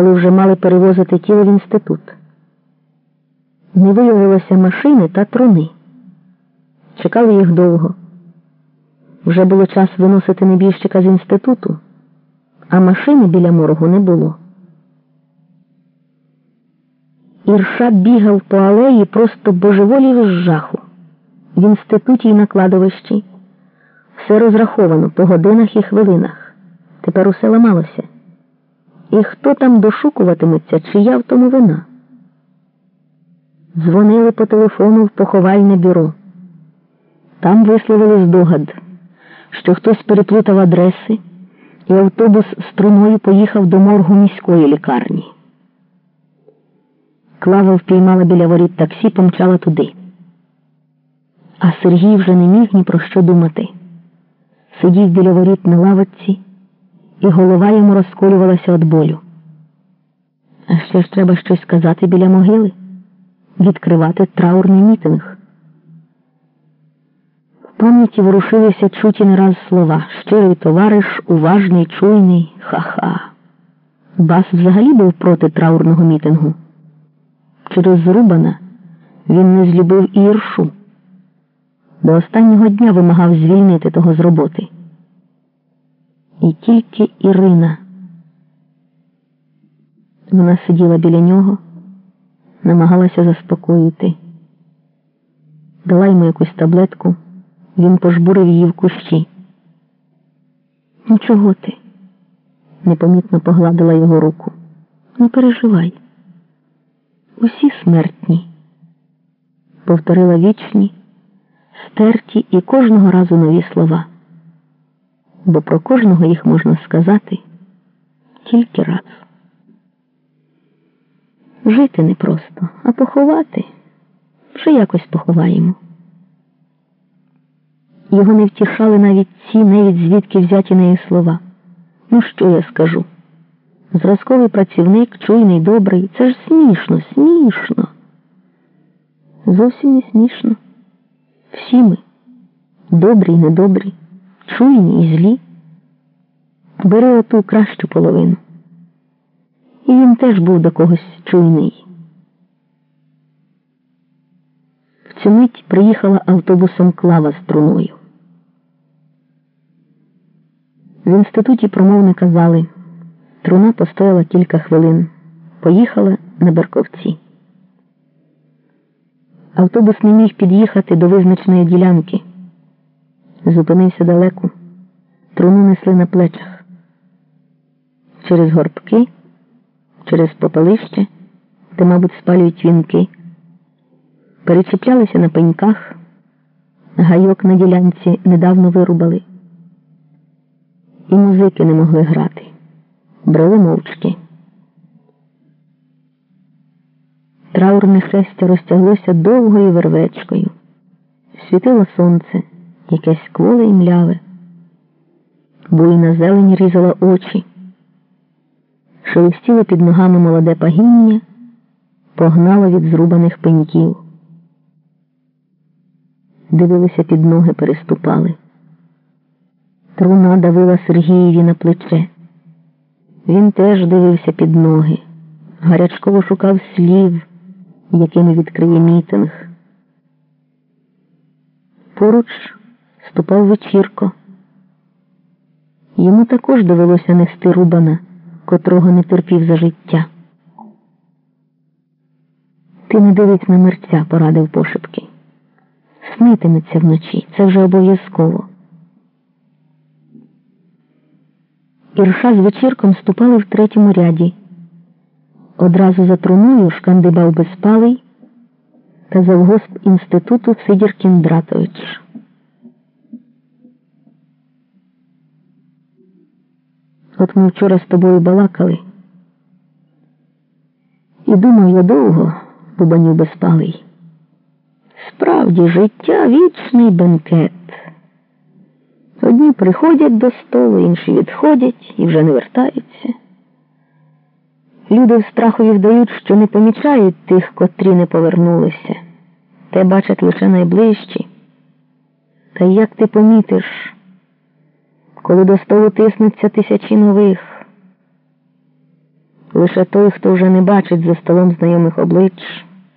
коли вже мали перевозити тіло в інститут. Не виявилося машини та труни. Чекали їх довго. Вже було час виносити небіжчика з інституту, а машини біля моргу не було. Ірша бігав по алеї просто божеволів з жаху. В інституті і на кладовищі. Все розраховано по годинах і хвилинах. Тепер усе ламалося. І хто там дошукуватиметься, чия в тому вина? Дзвонили по телефону в поховальне бюро. Там висловили здогад, що хтось переплутав адреси, і автобус з труною поїхав до моргу міської лікарні. Клава впіймала біля воріт таксі, помчала туди. А Сергій вже не міг ні про що думати. Сидів біля воріт на лавочці, і голова йому розколювалася від болю. А ще ж треба щось сказати біля могили, відкривати траурний мітинг. В пам'яті ворушилися чуті не раз слова щирий товариш, уважний, чуйний, ха-ха. Бас взагалі був проти траурного мітингу. Через Рубана він не злюбив і Іршу. До останнього дня вимагав звільнити того з роботи. І тільки Ірина. Вона сиділа біля нього, намагалася заспокоїти. Дала йому якусь таблетку, він пожбурив її в кущі. Ну, чого ти? непомітно погладила його руку. Не переживай. Усі смертні, повторила вічні, стерті і кожного разу нові слова, бо про кожного їх можна сказати тільки раз. Жити непросто, а поховати вже якось поховаємо. Його не втішали навіть ці, навіть звідки взяті неї слова. Ну, що я скажу? Зразковий працівник, чуйний, добрий. Це ж смішно, смішно. Зовсім не смішно. Всі ми добрі й недобрі, чуйні і злі. Бери оту кращу половину. І він теж був до когось чуйний. В цю мить приїхала автобусом клава з труною. В інституті промовно казали. Труна постояла кілька хвилин. Поїхала на Берковці. Автобус не міг під'їхати до визначеної ділянки. Зупинився далеко. Труну несли на плечах. Через горбки, через попелище, де, мабуть, спалюють вінки. Перечіплялися на пеньках. Гайок на ділянці недавно вирубали. І музики не могли грати брели мовчки. Траурне хрестя розтяглося довгою вервечкою. Світило сонце, якесь кволе і мляве. Буйна зелень різала очі, шелестіло під ногами молоде пагіння, погнало від зрубаних пеньків. Дивилися під ноги, переступали. Труна давила Сергієві на плече. Він теж дивився під ноги, гарячково шукав слів, якими відкриє мітинг. Поруч ступав вечірко. Йому також довелося нести рубана, котрого не терпів за життя. Ти не дивись на мерця, порадив пошепки. Снитиметься вночі, це вже обов'язково. Ірша з вечірком ступали в третьому ряді. Одразу за труною шкандибав безпалий та завгосп інституту Сидір Кіндратович. От ми вчора з тобою балакали. І думав я довго, бубанів безпалий. Справді, життя вічний бенкет. Одні приходять до столу, інші відходять і вже не вертаються. Люди в страхові вдають, що не помічають тих, котрі не повернулися, те бачать лише найближчі. Та як ти помітиш, коли до столу тиснуться тисячі нових? Лише той, хто вже не бачить за столом знайомих облич,